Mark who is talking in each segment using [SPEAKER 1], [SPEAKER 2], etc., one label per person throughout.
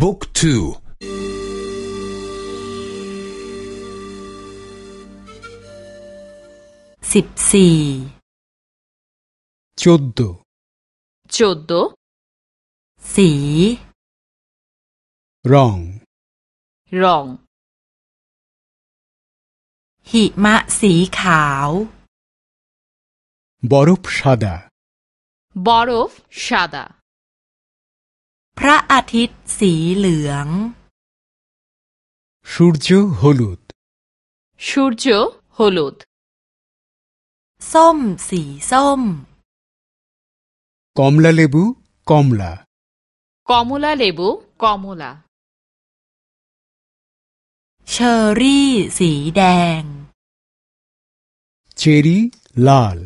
[SPEAKER 1] บุ๊กทู
[SPEAKER 2] สิบสี่จุดโดจุดโดสีรองรอง หิมะสีขาวบอรุฟชาดา
[SPEAKER 3] บอรุฟชาดาระอาทิตย์สีเหลือง
[SPEAKER 2] সূর্য হলুদ
[SPEAKER 3] সূর্য হলুদ ส้มสีส้ม
[SPEAKER 2] কমলা লেবু কমলা
[SPEAKER 3] কমলা লেবু কমলা
[SPEAKER 2] เชอรี่สีแดง চেরি লাল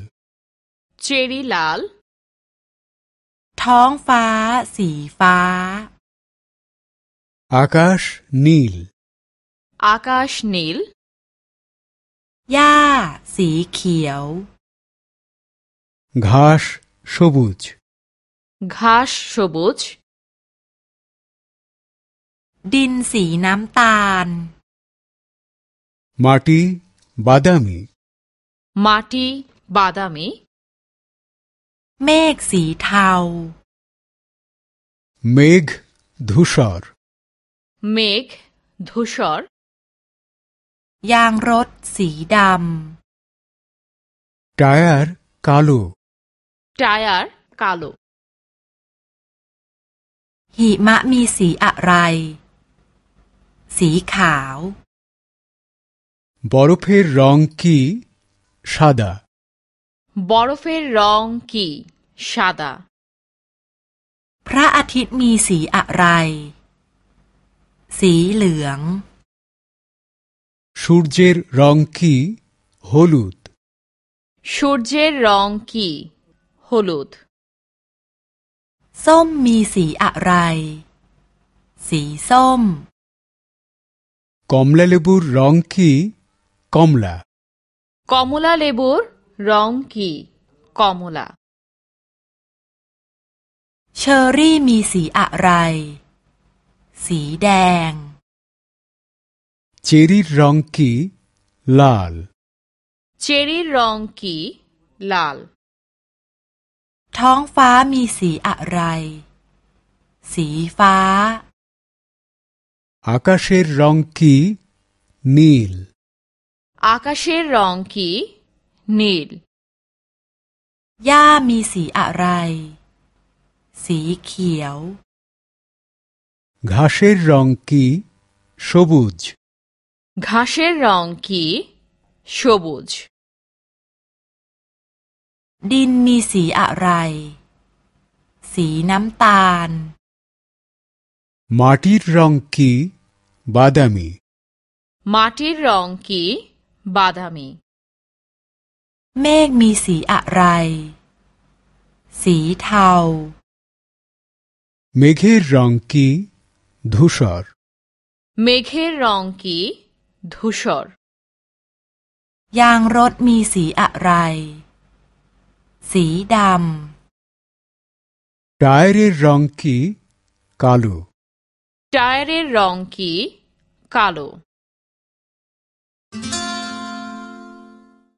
[SPEAKER 3] চেরি লাল ท้องฟ้าสีฟ้า
[SPEAKER 2] আকাশ নীল
[SPEAKER 3] আকাশ নীল หญ้าสีเขียว
[SPEAKER 2] ঘাস সবুজ
[SPEAKER 3] ঘাস সবুজ ดินสีน้ำตาล
[SPEAKER 2] মাটি বাদামি
[SPEAKER 3] মাটি বাদামি เมฆสีเทา
[SPEAKER 2] เมฆดุษอร
[SPEAKER 3] เมฆดุษอรยางรถสีด
[SPEAKER 2] ำทายาร์กาลู
[SPEAKER 3] ทายาร์กาลูหิมะมีสีอะไร สีขาว
[SPEAKER 1] บอรุเพรรองกีชาดา
[SPEAKER 3] বরফের রং কি সাদা พระอาทิตย์มีสีอะไร สีเหลือง
[SPEAKER 1] সূর্যের রং কি হলুদ
[SPEAKER 3] সূর্যের রং কি হলুদ ส้มมีสีอะไร สีส้ม
[SPEAKER 1] কমলা লেবুর রং কি কমলা
[SPEAKER 3] কমলা লেবুর ร้องกี่กอมูลาเชอร์รี่มีสีอะไร สีแดง
[SPEAKER 1] เชอร์รี่ร้องกี่ลาล
[SPEAKER 3] เชอร์รี่ร้องกี่ลาลท้องฟ้ามีสีอะไร สีฟ้า
[SPEAKER 1] อากาศร์้องกี่นีล
[SPEAKER 3] อากาศร้องกี่ নীল หญ้ามีสีอะไร สีเขียว
[SPEAKER 1] ঘাসের রং কি সবুজ
[SPEAKER 3] ঘাসের রং কি সবুজ ดินมีสีอะไร สีน้ำตาล
[SPEAKER 1] মাটির রং কি বাদামি
[SPEAKER 3] মাটির রং কি বাদামি เมฆมีสีอะไร สีเทา
[SPEAKER 1] เมฆเรงกี
[SPEAKER 3] ดุษรเมฆเรงกีดุษรยางรถมีสีอะไร สีด
[SPEAKER 2] ำทายเรงกีกาลูทายเรงกีกาลู